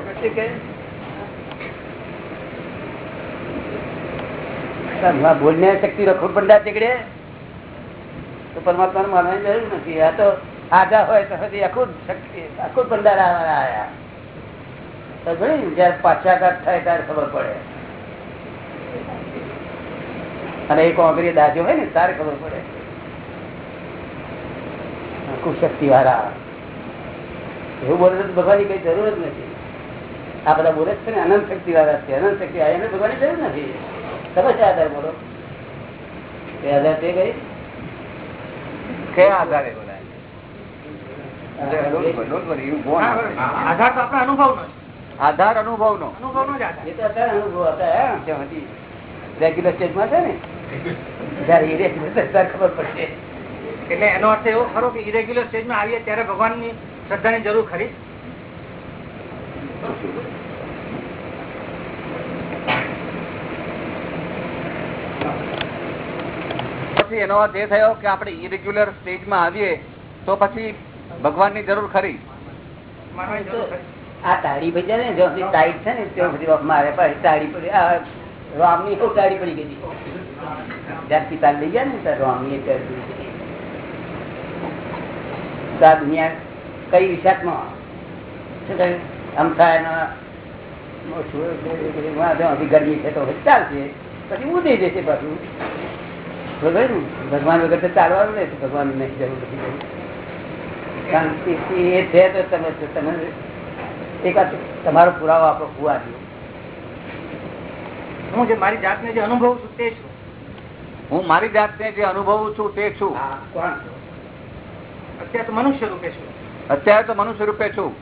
બોલને રખોડ બંધાર નીકળે તો પરમાત્મા માનવાની જરૂર નથી. આ તો આજા હોય તો પછી અખૂટ શક્તિ ભંડારા ભંડાર આવ્યા તો ઘણી જયારે પાછાઘાત થાય ત્યારે ખબર પડે. અને એક ઓગરી દાજો હોય ને તારે ખબર પડે. આખું શક્તિ વાળા એવું બોલે તો ભગવાનની કઈ જરૂર જ નથી. આ બધા બોલે છે ને, અનંત શક્તિ વાળા છે. અનંત શક્તિ આ એને ભગવાનની જરૂર નથી. તમે શા આધાર બોલો? એ આધાર તે ગઈ કયા આધારે આધાર તો આપણા છે આધાર અનુભવનો. અનુભવનો જ આધાર. એ તો અત્યારે અનુભવ હતા હે, ત્યાં હતી. રેગ્યુલર સ્ટેજમાં છે ને? જયારે irregular ત્યારે ખબર પડશે. એટલે એનો અર્થ એવો ખરો કે ઇરેગ્યુલર સ્ટેજમાં આવીએ ત્યારે ભગવાનની શ્રદ્ધાની જરૂર ખરી? પછી એનો અર્થ એ થયો કે આપણે ઇરેગ્યુલર સ્ટેજમાં આવીએ તો પછી ભગવાનની ની જરૂર ખરી. આ તાળી છે ને, જો ટાઈટ છે ને ત્યાં સુધી મારે પાસે તાળી પડી રામની બહુ તાળી પડી ગઈ હતી. જયારે પિતા લઈ ગયા ને ત્યારે રામની તાળી. તો આ દુનિયા કઈ વિશાખમાં શું કહ્યું અમથાયનો અભી ગરમી છે તો ચાલશે. પછી ઉડી જશે પાછું? ભગવાન વગર તો ચાલવાનું નહીં ભગવાન નહીં જરૂર નથી એ છે તો તમે તમે એક તમારો પુરાવો આપો કુવા હું જે મારી જાતને જે અનુભવું છું તે છું. હું મારી જાતને જે અનુભવું છું તે છું છો? અત્યારે તો મનુષ્ય રૂપે છું અત્યારે તો મનુષ્ય રૂપે છું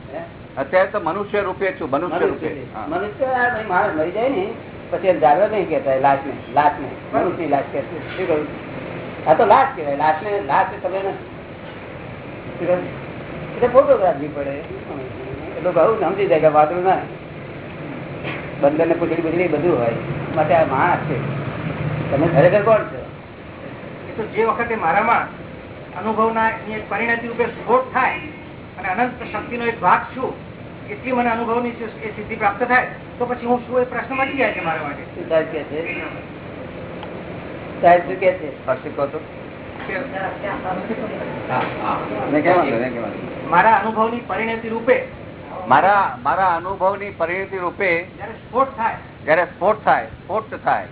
અત્યારે તો મનુષ્ય રૂપે છું મનુષ્ય રૂપે મનુષ્ય માણસ મરી જાય ને પછી જાગૃત નહીં કેતા લાશ ને લાશ ને મનુષ્ય લાશ કે શું કહ્યું? આ તો લાશ કહેવાય. લાશ ને લાશ તમે એટલે ફોટોગ્રાફી પડે. એટલો ભાવ સમજી જાય કે વાદળું ના બંદર ને પૂછડી પૂછડી બધું હોય. માટે આ માણસ છે. તમે ખરેખર કોણ છો? એ તો જે વખતે મારામાં અનુભવના પરિણતિ રૂપે સ્ફોટ થાય અને અનંત શક્તિનો એક ભાગ છું એટલી મને અનુભવની એ સિદ્ધિ પ્રાપ્ત થાય તો પછી હું શું એ પ્રશ્ન મટી જાય છે મારા માટે? સાહેબ કે છે? સાહેબ શું કે છે? તો? કે અનુભવ ને કેમ વાંધો? મારા અનુભવની પરિણતિ રૂપે. મારા મારા અનુભવની પરિણતિ રૂપે સ્ફોટ થાય. જયારે સ્ફોટ થાય સ્ફોટ થાય.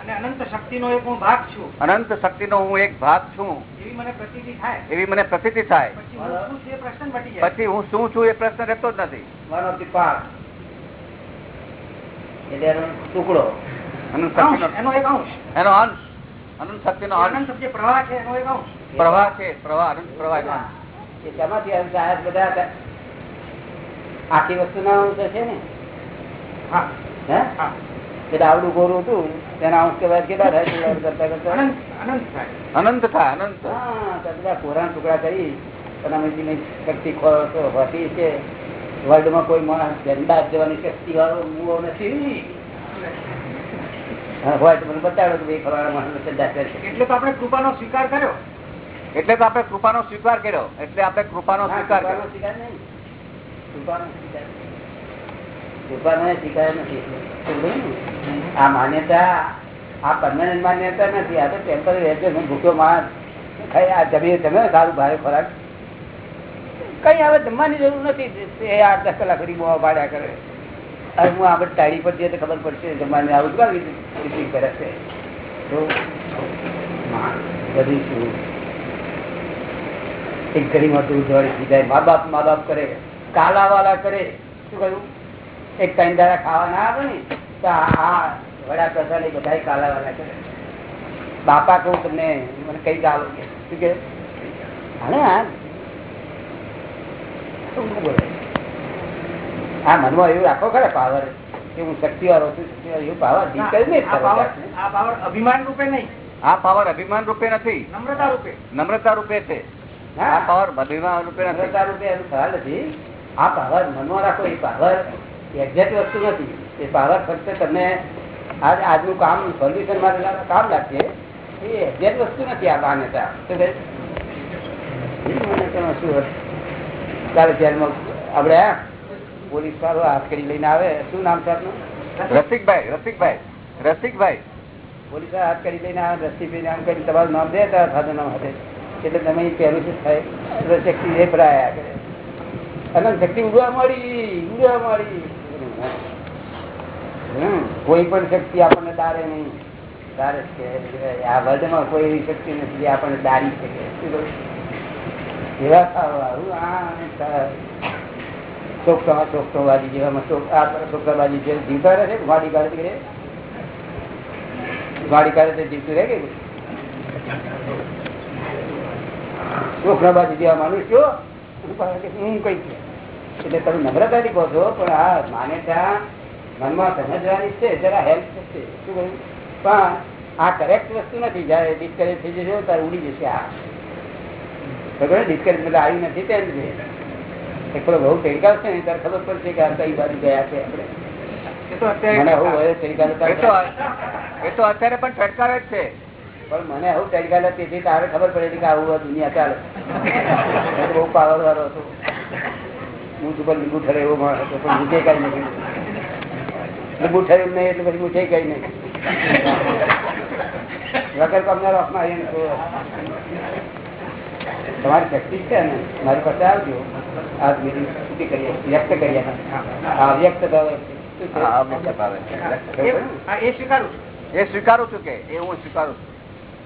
અને અનંત શક્તિનો એક હું ભાગ છું. અનંત શક્તિનો હું એક ભાગ છું. એવી મને પ્રતીતિ થાય. એવી મને પ્રતીતિ થાય. પછી હું શું છું એ પ્રશ્ન મટી જાય. પછી હું શું છું એ પ્રશ્ન રહેતો જ નથી. મારો એટલે ટુકડો. અનંત અંશ, શક્તિનો એનો અંશ. એનો અંશ. અનંત શક્તિ નો અનંત શક્તિ પ્રવાહ છે પ્રવાહ છે પ્રવાહ અનંત પ્રવાહ બધા આખી વસ્તુ ના અંશ છે ને? એટલે આવડું ગોરું હતું તેના અંશ કહેવાય કેટલા થાય? ટુકડા કરતા કરતા. અનંત થાય. અનંત થાય અનંત. હા બધા કોરાના ટુકડા કરી પણ અમે જેની શક્તિ હોતી છે. વર્લ્ડમાં કોઈ માણસ ઝંડા જવાની શક્તિ વાળો મુવો નથી. હોય તો મને બતાડો કે ભાઈ ફલાણા માણસ શ્રદ્ધા કરે એટલે તો આપણે કૃપાનો સ્વીકાર કર્યો. એટલે તો આપણે કૃપાનો સ્વીકાર કર્યો. એટલે આપણે કૃપાનો સ્વીકાર કર્યો. સ્વીકાર નહીં. કૃપાનો સ્વીકાર. કૃપાનો સ્વીકાર નથી. આ માન્યતા આ પરમાનન્ટ માન્યતા નથી. આ તો ટેમ્પરરી રહેશે હું ભૂખ્યો માણસ. ખાઈ આ જમીએ તમે સારું ભારે ખોરાક. કઈ હવે જમવાની જરૂર નથી. એ આઠ દસ કલાક સુધી મોવા પાડ્યા કરે. હવે હું આપણે ટાળી પર જઈએ તો ખબર પડશે જમવાની આવું કામ રીતે કરે છે. તો શું? એક ઘડીમાં દૂધ દોડી જાય મા બાપ મા બાપ કરે કાલા વાલા કરે. શું કહ્યું? એક ટાઈમ દાડા ખાવા ના આવે ને તો આ વડા વડાપ્રધાન એ બધા કાલા વાલા કરે. બાપા કહું તમને મને કઈ ચાલો કે શું કે હા ને, હા આ મનમાં એવું રાખો ખરા પાવર કે હું શક્તિ વાળો છું શક્તિ વાળો એવું પાવર નહીં આ પાવર અભિમાન રૂપે નહીં. આ પાવર અભિમાન રૂપે નથી. નમ્રતા રૂપે. નમ્રતા રૂપે છે. આ પાવર અભિમાન રૂપે નમ્રતા રૂપે એનું ખ્યાલ નથી. આ પાવર મનમાં રાખો એ પાવર એક્ઝેક્ટ વસ્તુ નથી. એ પાવર ફક્ત તમને આજ આજનું કામ સોલ્યુશન માટે કામ લાગશે એ એક્ઝેક્ટ વસ્તુ નથી આ માન્યતા. શું? ચાલો જેલમાં આપણે આ પોલીસ વાળો હાથકડી લઈને આવે. શું નામ છે આપનું? રસિકભાઈ રસિકભાઈ રસિકભાઈ. પોલીસવાળા હાથકડી લઈને આવે રસિકભાઈ નામ કરી તમારું નામ દે તારા ખાતું નામ હાથે એટલે તમે પહેલું શું થાય શક્તિ એ ભરાયા કરે. શક્તિ ઉડવા મળી ઉડવા મળી. કોઈ પણ શક્તિ આપણને દારે નહીં. દારે આ વર્લ્ડમાં કોઈ એવી શક્તિ નથી આપણને દારી શકે? એવા આવું આ ચોકસામાં ચોકસોવાદી જેવામાં ચોક આ ચોકસાવાદી જે જીવતા રહે છે વાડી કાઢે છે વાડી કાઢે જીવતું રહે કે ચોકરાબાજી જેવા મનુષ્યો હું કઈ એટલે તમે નમ્રતાથી કહો છો, પણ આ માન્યતા મનમાં સમજવાની છે, જરા હેલ્પ થશે આ કરેક્ટ વસ્તુ નથી, જયારે ડિસ્કરેજ થઈ જશે, ત્યારે ઉડી જશે આ. ડિસ્કરેજ એટલે આવી નથી તેમ છે એક બહુ ટેડકાવ છે ને ત્યારે ખબર પડશે કે આ કઈ બાજુ ગયા છે આપણે. અત્યારે તો તો પણ ફટકારે જ છે. પણ મને આવું ટેકાવે તેથી તારે ખબર પડે કે આવું દુનિયા ચાલે. હું બહુ પાવર વાળો હતો હું ઉપર લીંબુ ઠરે એવો માણસ હતો પણ મૂકે કઈ નથી. લીંબુ ઠરે નહીં એટલે પછી મૂકે કઈ નહીં. વગર કમના રોકમાં આવીને તો તમારી શક્તિ છે ને મારી પાસે આવજો. આ શું કરીએ વ્યક્ત કરીએ આ વ્યક્ત ભાવે. એ- સ્વીકારું છું. એ સ્વીકારું છું કે? એ હું સ્વીકારું છું.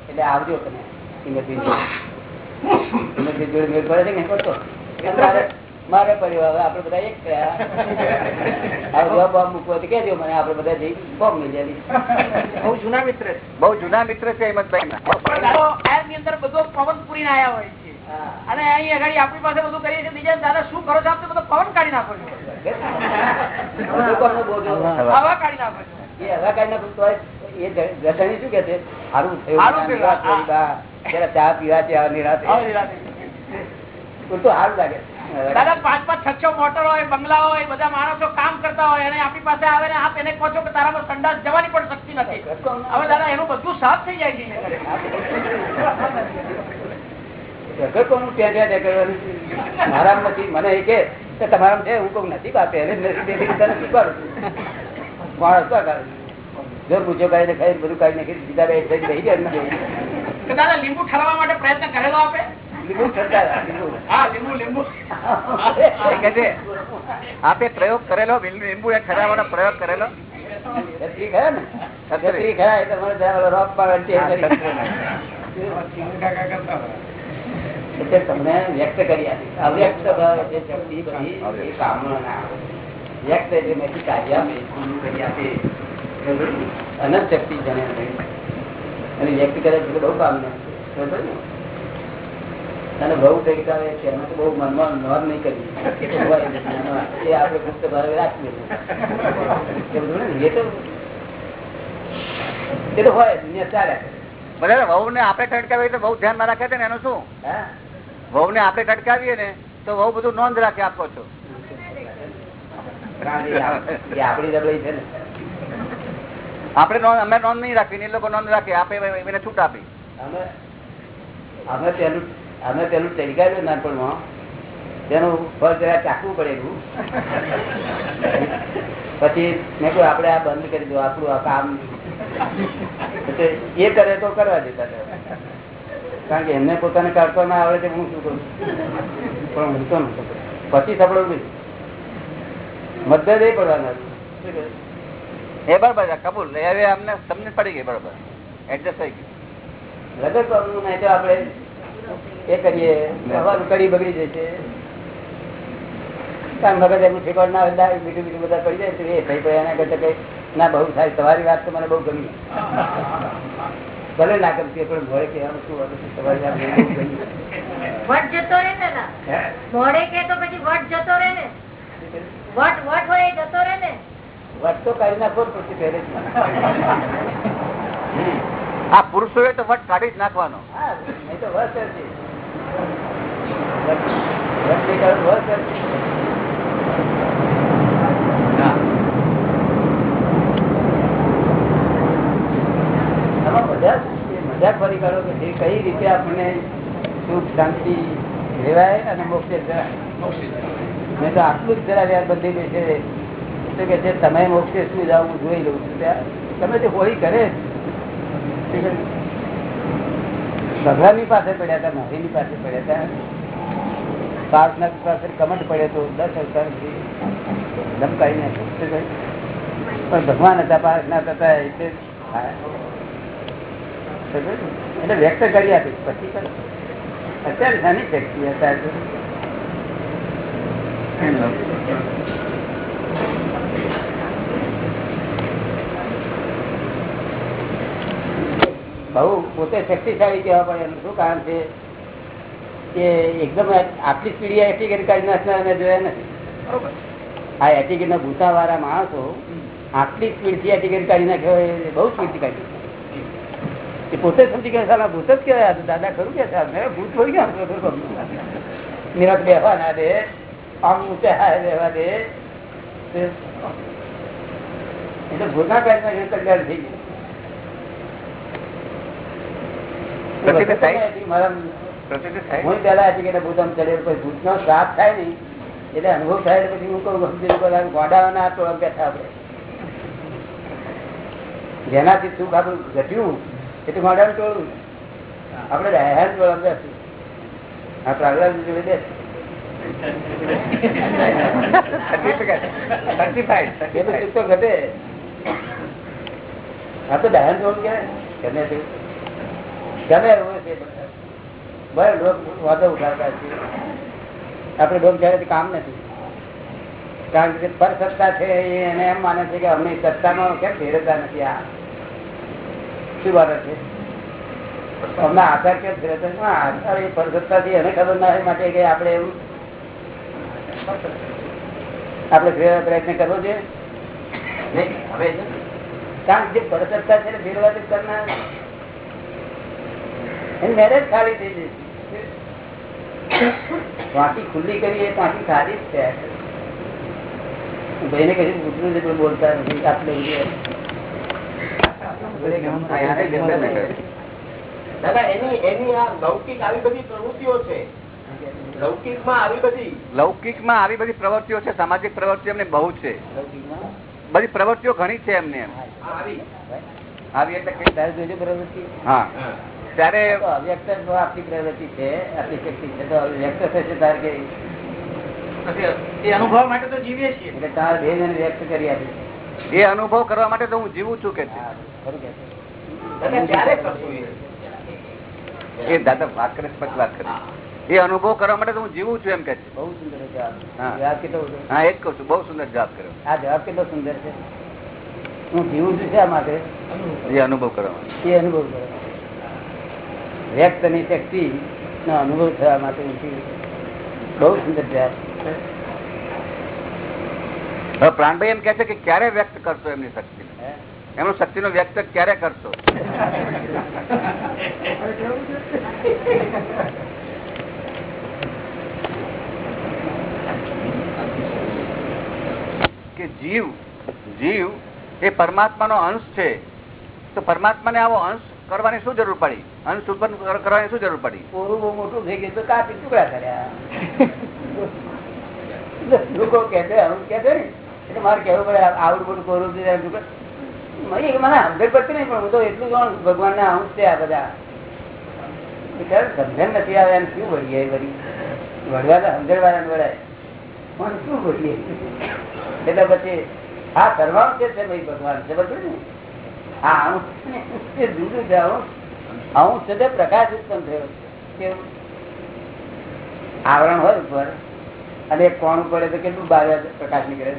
એટલે આવજો તમે હિંમતભાઈ જોડે. હિંમતભાઈ જોડે મેળ પડે છે કે નહીં પડતો? મારે- પરિવાર આપડે બધા એક થયા. [laughs] બોમ્બ મૂકવો તો કહેજો મને આપડે બધા જઈ બોમ્બ જવી બહુ જૂના મિત્ર બહુ જૂના મિત્ર છે હિંમતભાઈ ની અંદર બધો પવન પૂરીને આવ્યા હોય છે. અને અહીં આગળ આપણી પાસે બધું કરીએ છીએ બીજા દાદા શું કરો છો આપ બધો પવન કાઢી નાખો છો. હવા કાઢી નાખો છો. એ હવા કાંઈ નાખું એ જ- શું કે છે? સારું થયું. ચા પીવા છે નિરાતે. આવી રાતે. સારું લાગે. દાદા પાંચ પાંચ છ છ મોટર હોય બંગલા હોય બધા માણસો કામ કરતા હોય અને આપણી પાસે આવે ને આપ એને કહો છો કે તારામાં સંડાસ જવાની પણ શક્તિ નથી. હવે દાદા એનું બધું સાફ થઈ જાય છે. વગર કોનું ત્યાં ત્યાં ત્યાં કરવાનું? મારામાં નથી મને એ કે તમારા છે હું કહું નથી બાપે એને નથી તને માણસ કરે? જો પૂછ્યો ખાઈ બધું કાઢી નાખી સીધા બે થઈ જાય દાદા લીંબુ ઠરવા માટે પ્રયત્ન કરેલો આપે? આપે પ્રયોગ કરેલો લીંબુ એ ઠરાવવાનો પ્રયોગ કરેલો? ખરા ને? ખરા તમને વ્યક્ત કરી આપી. અવ્યક્ત ભાવ જે શક્તિ બધી એ કામનો. ના આવે. વ્યક્ત એટલે મેં કાર્ય કરી આપે. અનંત શક્તિ જણે અને વ્યક્ત કરે છે બહુ કામ બરોબર ને? અને બહુ આવે છે અમે તો બહુ મનમાં નોંધ નહીં કરી એ આપણે ગુપ્ત ભાવે રાખીએ. એ તો એ તો હોય દુનિયા ચાલે. બરાબર વહુ ને આપણે ખટકાવીએ તો બહુ ધ્યાન ના રાખે છે ને એનું શું? વહુ ને આપણે ખટકાવીએ ને તો બહુ બધું નોંધ રાખે આપો છો. આપણી છે ને. આપણે અમે નોંધ નહીં રાખી એ લોકો નોંધ રાખે આપે એને છૂટ આપી. અમે અમે પેલું અમે પેલું ચડકાવ્યું નાનપણમાં. તેનું ફળ જરા ચાખવું પડે પછી મેં કહ્યું આપણે આ બંધ કરી દો, આપણું આ કામ. એ કરે તો કરવા દેતા કારણ કે એમને પોતાને કાઢતો ના આવડે હું શું કરું? પણ હું તો પછી સપડો નહીં મદદ એ પડવાના એ બરાબર કબૂલ. હવે અમને, તમને પડી ગઈ બરાબર. એડજસ્ટ થઈ ગયું લગત કરવું નહીં તો આપણે એ કરીએ કડી બગડી જશે કારણ મગજ એનું ઠેકાણ ના હોય દાળ મીઠું મીઠું બધા પડી જાય તો એ થઈ પડે એના કરતા કઈ ના બહુ થાય. તમારી વાત તો મને બહુ ગમી. ભલે ના કરતી પણ મોડે કહેવાનું શું હતું તમારી વાત બહુ ગમી. વટ જતો રહે ને મોડે કે તો પછી વટ જતો રહે ને? વટ વટ હોય જતો રહે ને? વટ તો કાઢી નાખો જ પછી પહેરે જ આ પુરુષોએ તો વટ કાઢી જ નાખવાનો. હા નહીં તો વસ કઈ રીતે આપણને સુખ શાંતિ રેવાય અને મોક્ષે મેં તો આટલું જ જરા યાર બધી છે તો કે છે તમે મોક્ષે શું જાવ હું જોઈ લઉં છું. ત્યાં તમે જે હોળી કરે જ. ભગવાનની પાસે પડ્યા હતા મારીની પાસે પડ્યા હતા પાર્થનાથ પાસે કમટ પડ્યો તો દસ અવતાર ધમકાઈ નાખ્યો પણ ભગવાન હતા, પાર્થનાથ હતા, એટલે ને? એટલે વ્યક્ત કરી આપી પછી. અત્યારે નાની શક્તિ હતા બહુ પોતે શક્તિશાળી કહેવા પડે એનું શું કારણ છે કે એકદમ આટલી સ્પીડી એટીકેટ કાઢી નાખનાર મેં જોયા નથી. આ એટીકેટ ના ભૂસા વાળા માણસો આટલી સ્પીડથી એટીકેટ કાઢી નાખ્યો એ બહુ સ્પીડ કાઢી એ પોતે સમજી ગયા સાલા ભૂત જ કહેવાય. આ દાદા ખરું કે સાહેબ મેં ભૂત થોડી ગયા નિરત બેહવા ના દે. આમ ઊંચે હાય રહેવા દે. એટલે ભૂતના કારણે કલ્યાણ થઈ ગયું. પ્રતિબિંબ થાય? મારા થાય? હું પેલા હતી કે ભૂત ચડે પછી ભૂતનો શ્રાપ થાય ને એટલે અનુભવ થાય એટલે પછી હું કહું સમજી લો પેલા તો બેઠા આપણે જેનાથી સુખ આપણું ઘટ્યું એટલે ગોડાનું ટોળું. આપણે રહેણ ટોળા બેસું. આ ઘટે. આ તો દહેન ટોળું ક્યાં ગમે તે. ગમે એવું છે બરાબર લોક વાદો ઉઠાવતા છીએ. આપણે લોક જયારે કામ નથી. કારણ કે પર સત્તા છે એને એમ માને છે કે અમને સત્તામાં કેમ ફેરવતા નથી આ? શું વાત છે? અમને આધાર કેમ ફેરવતા આધાર એ પર સત્તાથી એને ખબર ના માટે કે આપણે એવું આપણે ફેરવા પ્રયત્ન કરવો જોઈએ. હવે કારણ કે પર સત્તા છે ફેરવા કરનાર. મેરેજ ખાલી થઈ જશે. વાંકી ખુલ્લી કરી એ વાંકી ખાલી જ છે. ભાઈને કહ્યું પૂછવું છે પણ બોલતા નથી આટલે દાદા એની એની આ લૌકિક આવી બધી પ્રવૃત્તિઓ છે. લૌકિકમાં આવી બધી. આવી બધી પ્રવૃત્તિઓ છે સામાજિક પ્રવૃત્તિઓ એમને બહુ છે. બધી પ્રવૃત્તિઓ ઘણી છે એમને આવી. એટલે હા. ત્યારે તો અવ્યક્ત આપણી પ્રવૃત્તિ છે આપણી શક્તિ છે તો વ્યક્ત થશે તારે કે એ અનુભવ માટે તો જીવીએ છીએ. એટલે તાર બે જણ વ્યક્ત કરી આપી એ અનુભવ કરવા માટે તો હું જીવું છું કે એ? એ દાદા વાત કરે છે, વાત કરી. એ અનુભવ કરવા માટે તો હું જીવું છું એમ કે છે. બહુ સુંદર જવાબ. કેટલો હા એ જ કઉ છું બહુ સુંદર જવાબ કર્યો. આ જવાબ કેટલો સુંદર છે? હું જીવું છું શા માટે? એ અનુભવ કરવા માટે. એ અનુભવ કરો વ્યક્તની શક્તિ નો અનુભવ થવા માટે. બહુ સુંદર પ્રાણભાઈ એમ કે છે કે ક્યારે વ્યક્ત કરશો એમની શક્તિ? એમનો શક્તિ નો વ્યક્ત ક્યારે કરશો? કે જીવ જીવ એ પરમાત્માનો અંશ છે. તો પરમાત્માને આવો અંશ કરવાની શું જરૂર પડી? અને સુપન કરવાની શું જરૂર પડી? કોરું બહુ મોટું થઈ ગયું તો કાપી ટુકડા કર્યા. લોકો કે છે અમુક કે છે ને, એટલે મારે કેવું પડે આવડું બધું કોરું મને સમજણ પડતી નહીં, પણ હું તો એટલું જાણું ભગવાન ભગવાનના અંશ છે આ બધા. સમજણ નથી આવે, એમ શું વળીએ એ બધી? વળવા તો સમજણ વાળાને વળાય. પણ શું વળીએ એટલે પછી આ સર્વાંશ છે ભાઈ ભગવાન છે બધું ને? આ અંશ જુદું છે અંશ અંશ છે પ્રકાશ ઉત્પન્ન થયો છે. આવરણ હોય ઉપર અને કોણ પડે તો કેટલું બહાર પ્રકાશ નીકળે.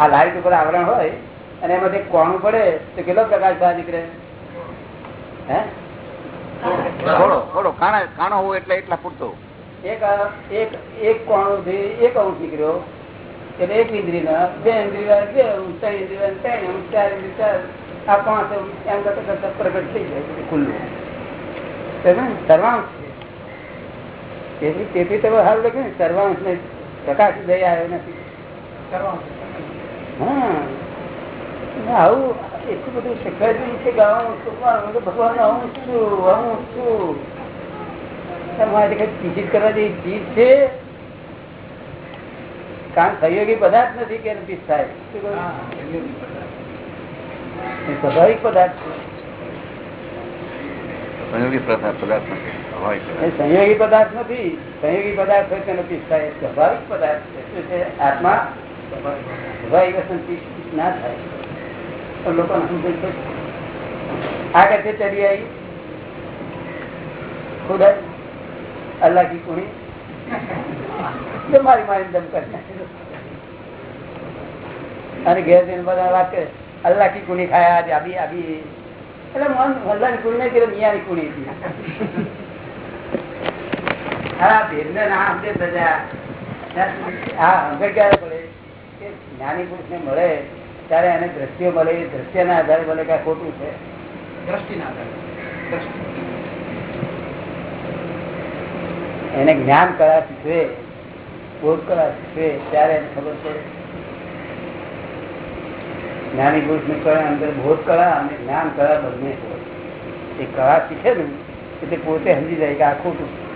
આ લાઈટ ઉપર આવરણ હોય અને એમાંથી કોણ કોણું પડે તો કેટલો પ્રકાશ બહાર નીકળે? હે? થોડો થોડો કાણા કાણો હોય એટલે એટલા પૂરતો. એક એક એક કોણું થી એક અંશ નીકળ્યો. એટલે એક ઇન્દ્રિય બે ઇન્દ્રિય બે અંશ, ત્રણ ઇન્દ્રિય ત્રણ અંશ, ઇન્દ્રિય આ પાંચ એમ કરતા કરતા પ્રગટ થઈ જાય ખુલ્લું. સર્વાંશ. છે તેથી તેથી તમે હાલ લખ્યું ને સર્વાંશ ને પ્રકાશ દઈ આવ્યો નથી. હા. આવું એટલું બધું શીખવાડ્યું છે કે હું શું? ભગવાન હું છું હું છું તમારે કઈ ચીજ કરવા જેવી ચીજ છે? કારણ સહયોગી પદાર્થ નથી કે પીસ થાય? સ્વાભાવિક પદાર્થ છે. સંયોગી પદાર્થ નથી. હોય છે. એ સંયોગી પદાર્થ નથી. સંયોગી પદાર્થ હોય તેનો પીસ થાય. સ્વાભાવિક પદાર્થ છે. શું છે? આત્મા સ્વાભાવિક પીસ પીસ ના થાય પણ લોકોને સમજણ પડે. આ કહે ચડી આવી. ખુદ અલ્લાહ કી કુણી. મારી મારી દમ કરી નાખી. અને ઘેર જઈને બધા વાત કરે અલ્લાહ કી કુણી ખાયા આજે આવી આવી એટલે મન અલ્લાહની કુણી નહીં મિયા ની કુણી હતી. હા ભેદ ને ના સમજે ક્યારે પડે કે જ્ઞાની પુરુષ ને મળે ત્યારે એને દ્રશ્ય મળે. એ દ્રશ્યના આધારે મળે કે ખોટું છે. દ્રષ્ટિના આધારે. એને જ્ઞાન કળા શીખવે બોધ કળા શીખવે ત્યારે એને ખબર પડે. જ્ઞાની પુરુષની કળા અંદર બોધ કળા અને જ્ઞાન કળા બંને એ કળા શીખે ને એટલે પોતે સમજી જાય કે આ ખોટું.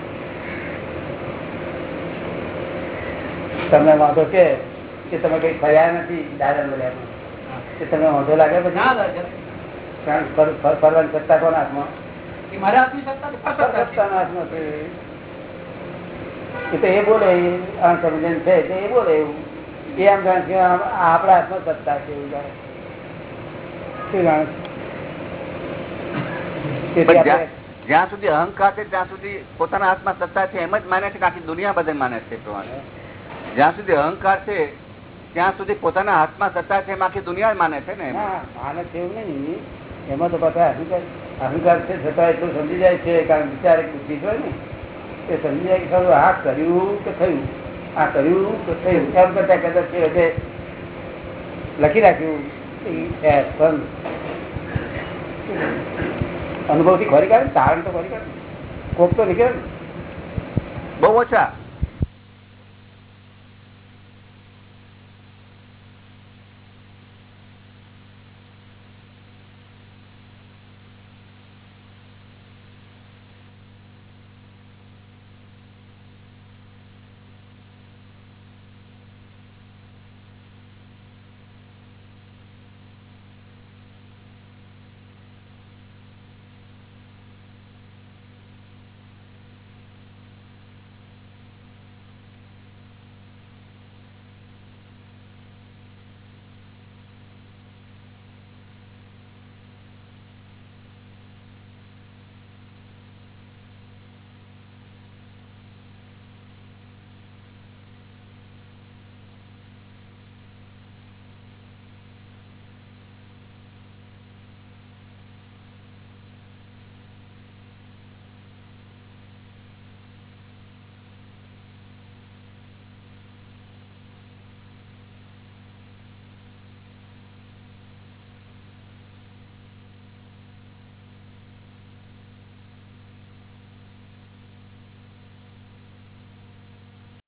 તમે વાંધો કે તમે કઈ ફર્યા નથી દાદા કે તમે વાંધો લાગે પછી? કારણ ફર- ફર- ફરવાની સત્તા કોના હાથમાં? મારા હાથની સત્તા હાથમાં છે. એ તો એ બોલે એ અણસમજણ છે એ બોલે એવું. એ એમ જાણે છે આપણા હાથમાં સત્તા છે એવું જાણે શું જાણે જ્યાં સુધી અહંકાર છે ત્યાં સુધી પોતાના હાથમાં સત્તા છે એમ જ માને છે આખી દુનિયા બધે માને છે પ્રમાણે. જ્યાં સુધી અહંકાર છે ત્યાં સુધી પોતાના હાથમાં સત્તા છે એમ આખી દુનિયા માને છે ને માને છે એવું નહીં એમાં તો પાછા અહંકાર અહંકાર છે છતાં એટલું સમજી જાય છે કારણ વિચાર એક બુદ્ધિ હોય ને. એ સમજી જાય કે ખરું આ કર્યું કે થયું? આ કર્યું તો થયું એમ કરતા કરતા છે એટલે લખી રાખ્યું અનુભવથી ખોરી કાઢે તારણ તો ખોરી કાઢે. કોક તો નીકળે બહુ ઓછા.